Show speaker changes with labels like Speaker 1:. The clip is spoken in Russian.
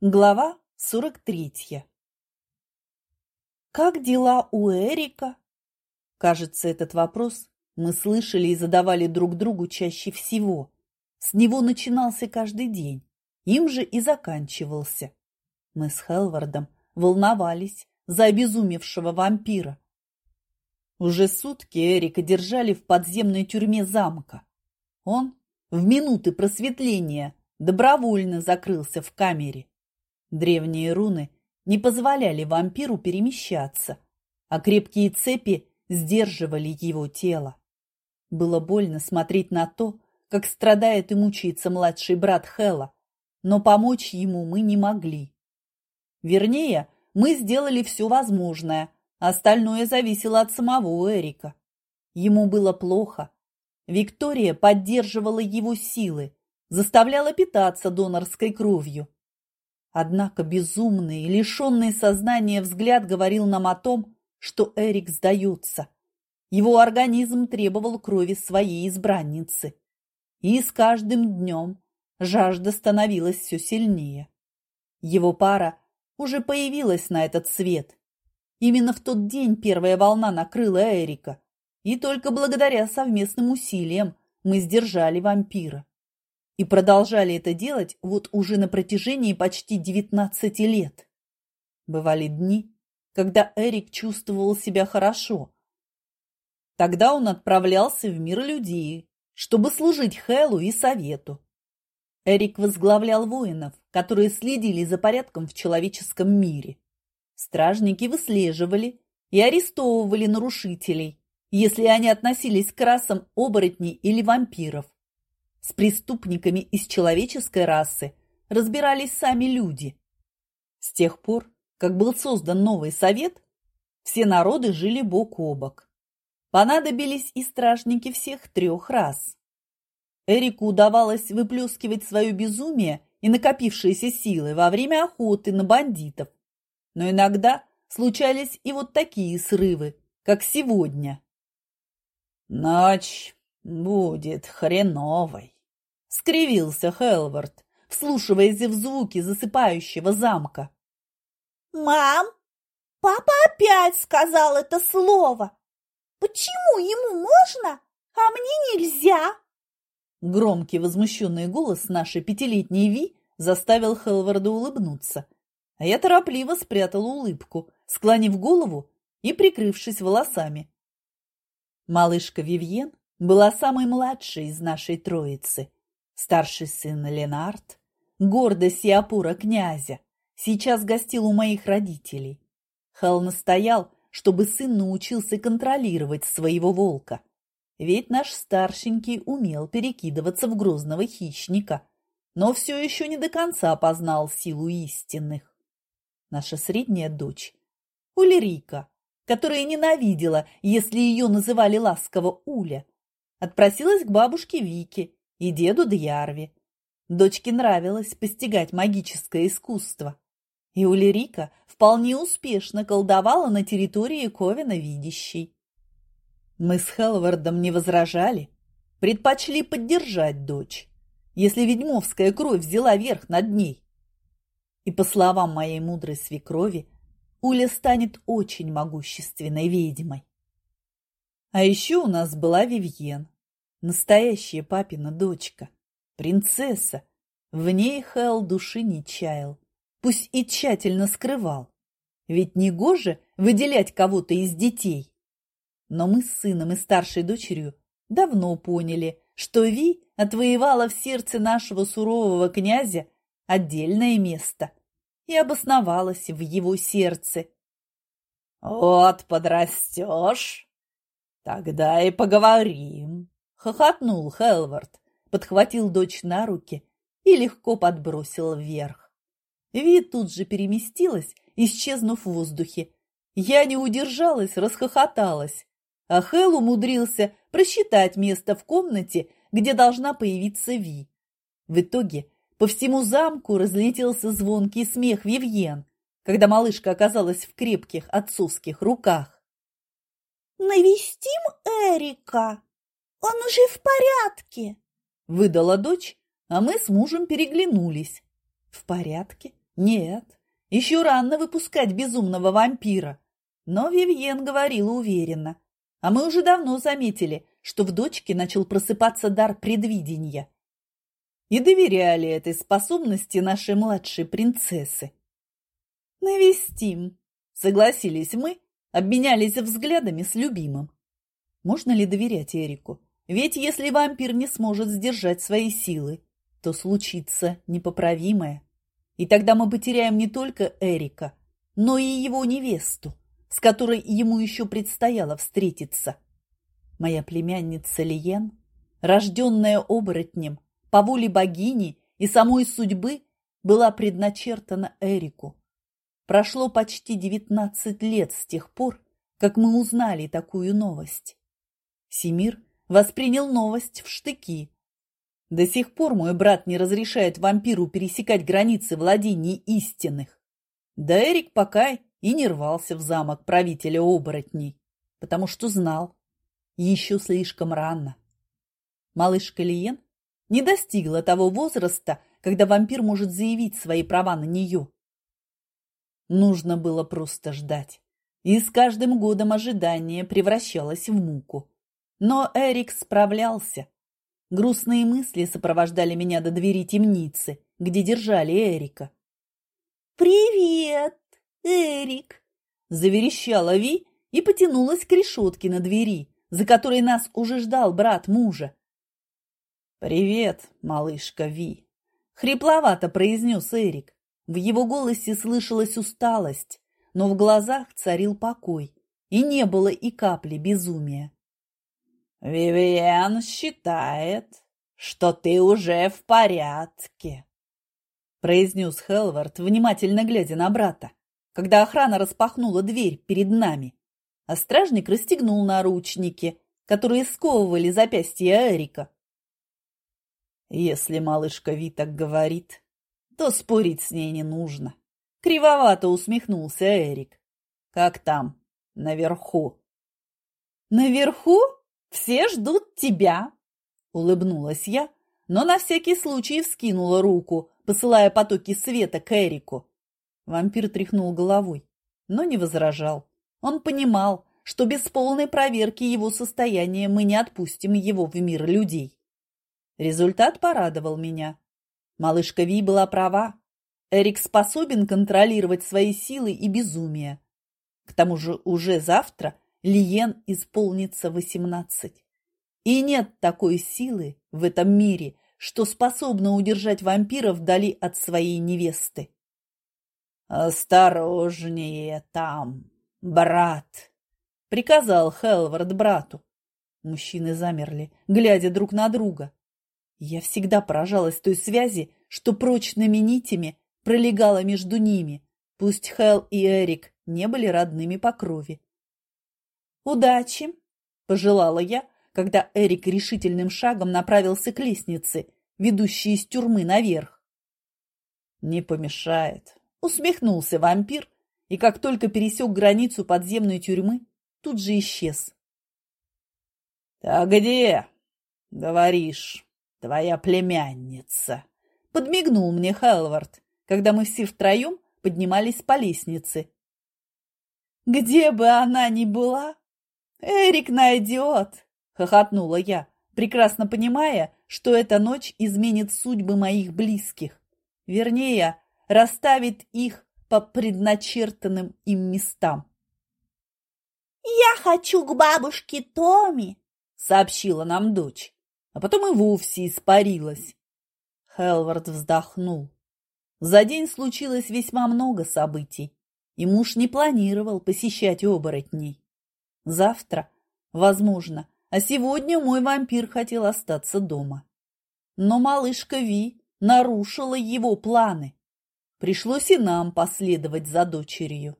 Speaker 1: Глава 43 Как дела у Эрика? Кажется, этот вопрос мы слышали и задавали друг другу чаще всего. С него начинался каждый день, им же и заканчивался. Мы с Хелвардом волновались за обезумевшего вампира. Уже сутки Эрика держали в подземной тюрьме замка. Он в минуты просветления добровольно закрылся в камере. Древние руны не позволяли вампиру перемещаться, а крепкие цепи сдерживали его тело. Было больно смотреть на то, как страдает и мучается младший брат Хела, но помочь ему мы не могли. Вернее, мы сделали все возможное, остальное зависело от самого Эрика. Ему было плохо. Виктория поддерживала его силы, заставляла питаться донорской кровью. Однако безумный и лишенный сознания взгляд говорил нам о том, что Эрик сдается. Его организм требовал крови своей избранницы. И с каждым днем жажда становилась все сильнее. Его пара уже появилась на этот свет. Именно в тот день первая волна накрыла Эрика, и только благодаря совместным усилиям мы сдержали вампира. И продолжали это делать вот уже на протяжении почти 19 лет. Бывали дни, когда Эрик чувствовал себя хорошо. Тогда он отправлялся в мир людей, чтобы служить Хэлу и Совету. Эрик возглавлял воинов, которые следили за порядком в человеческом мире. Стражники выслеживали и арестовывали нарушителей, если они относились к расам оборотней или вампиров. С преступниками из человеческой расы разбирались сами люди. С тех пор, как был создан новый совет, все народы жили бок о бок. Понадобились и стражники всех трех рас. Эрику удавалось выплескивать свое безумие и накопившиеся силы во время охоты на бандитов. Но иногда случались и вот такие срывы, как сегодня.
Speaker 2: «Ночь будет хреновой»,
Speaker 1: скривился Хелвард, вслушиваясь в звуки засыпающего замка.
Speaker 3: «Мам, папа опять сказал это слово. Почему ему можно, а мне нельзя?»
Speaker 1: Громкий возмущенный голос нашей пятилетней Ви заставил Хелварда улыбнуться, а я торопливо спрятала улыбку, склонив голову и прикрывшись волосами. Малышка Вивьен была самой младшей из нашей троицы – Старший сын Ленард, гордость и опора князя, сейчас гостил у моих родителей. Хал настоял, чтобы сын научился контролировать своего волка. Ведь наш старшенький умел перекидываться в грозного хищника, но все еще не до конца познал силу истинных. Наша средняя дочь, Улерика, которая ненавидела, если ее называли ласково Уля, отпросилась к бабушке Вике и деду Дьярви. Дочке нравилось постигать магическое искусство. И Улерика вполне успешно колдовала на территории Ковина видящей. Мы с Хелвардом не возражали, предпочли поддержать дочь, если ведьмовская кровь взяла верх над ней. И по словам моей мудрой свекрови, Уля станет очень могущественной ведьмой. А еще у нас была Вивьен, Настоящая папина дочка, принцесса. В ней Хэл души не чаял, пусть и тщательно скрывал. Ведь не гоже выделять кого-то из детей. Но мы с сыном и старшей дочерью давно поняли, что Ви отвоевала в сердце нашего сурового князя отдельное место и обосновалась в его сердце.
Speaker 2: «Вот подрастешь, тогда и поговорим»,
Speaker 1: Хохотнул Хелвард, подхватил дочь на руки и легко подбросил вверх. Ви тут же переместилась, исчезнув в воздухе. Я не удержалась, расхохоталась. А Хел умудрился просчитать место в комнате, где должна появиться Ви. В итоге по всему замку разлетелся звонкий смех Вивьен, когда малышка оказалась в крепких отцовских руках.
Speaker 3: «Навестим Эрика!» Он уже в порядке,
Speaker 1: выдала дочь, а мы с мужем переглянулись. В порядке? Нет, еще рано выпускать безумного вампира. Но Вивьен говорила уверенно. А мы уже давно заметили, что в дочке начал просыпаться дар предвидения. И доверяли этой способности нашей младшей принцессы. «Навестим», — согласились мы, обменялись взглядами с любимым. Можно ли доверять Эрику? Ведь если вампир не сможет сдержать свои силы, то случится непоправимое. И тогда мы потеряем не только Эрика, но и его невесту, с которой ему еще предстояло встретиться. Моя племянница Лиен, рожденная оборотнем, по воле богини и самой судьбы, была предначертана Эрику. Прошло почти девятнадцать лет с тех пор, как мы узнали такую новость. Семир воспринял новость в штыки. До сих пор мой брат не разрешает вампиру пересекать границы владений истинных. Да Эрик пока и не рвался в замок правителя оборотней, потому что знал, еще слишком рано. Малышка Лиен не достигла того возраста, когда вампир может заявить свои права на нее. Нужно было просто ждать. И с каждым годом ожидание превращалось в муку. Но Эрик справлялся. Грустные мысли сопровождали меня до двери темницы, где держали Эрика.
Speaker 3: «Привет, Эрик!»
Speaker 1: – заверещала Ви и потянулась к решетке на двери, за которой нас уже ждал брат мужа. «Привет, малышка Ви!» – хрипловато произнес Эрик. В его голосе слышалась усталость, но в глазах царил покой, и не было и капли безумия.
Speaker 2: «Вивиан считает, что ты уже в порядке», произнес Хелвард, внимательно глядя на брата, когда охрана распахнула дверь перед нами, а стражник расстегнул наручники, которые сковывали запястье Эрика. Если малышка Ви так говорит, то спорить с ней не нужно. Кривовато усмехнулся Эрик. Как там, наверху?
Speaker 1: Наверху? Все ждут тебя!» Улыбнулась я, но на всякий случай вскинула руку, посылая потоки света к Эрику. Вампир тряхнул головой, но не возражал. Он понимал, что без полной проверки его состояния мы не отпустим его в мир людей. Результат порадовал меня. Малышка Ви была права. Эрик способен контролировать свои силы и безумие. К тому же уже завтра Лиен исполнится восемнадцать. И нет такой силы в этом мире, что способна удержать вампира вдали от своей невесты.
Speaker 2: «Осторожнее там, брат!» — приказал Хелвард брату.
Speaker 1: Мужчины замерли, глядя друг на друга. Я всегда поражалась той связи, что прочными нитями пролегала между ними, пусть Хел и Эрик не были родными по крови. «Удачи!» – пожелала я, когда Эрик решительным шагом направился к лестнице, ведущей из тюрьмы наверх.
Speaker 2: «Не помешает», – усмехнулся вампир, и как только пересек границу подземной тюрьмы, тут же исчез. «А где, говоришь, твоя племянница?» – подмигнул мне Хелвард, когда мы все втроем поднимались по лестнице.
Speaker 1: «Где бы она ни была, «Эрик найдет!» – хохотнула я, прекрасно понимая, что эта ночь изменит судьбы моих близких. Вернее, расставит их по предначертанным им местам.
Speaker 3: «Я хочу к бабушке Томи», —
Speaker 1: сообщила нам дочь, а потом и вовсе испарилась. Хелвард вздохнул. За день случилось весьма много событий, и муж не планировал посещать оборотней. Завтра, возможно, а сегодня мой вампир хотел остаться дома. Но малышка Ви нарушила его планы. Пришлось и нам последовать за дочерью.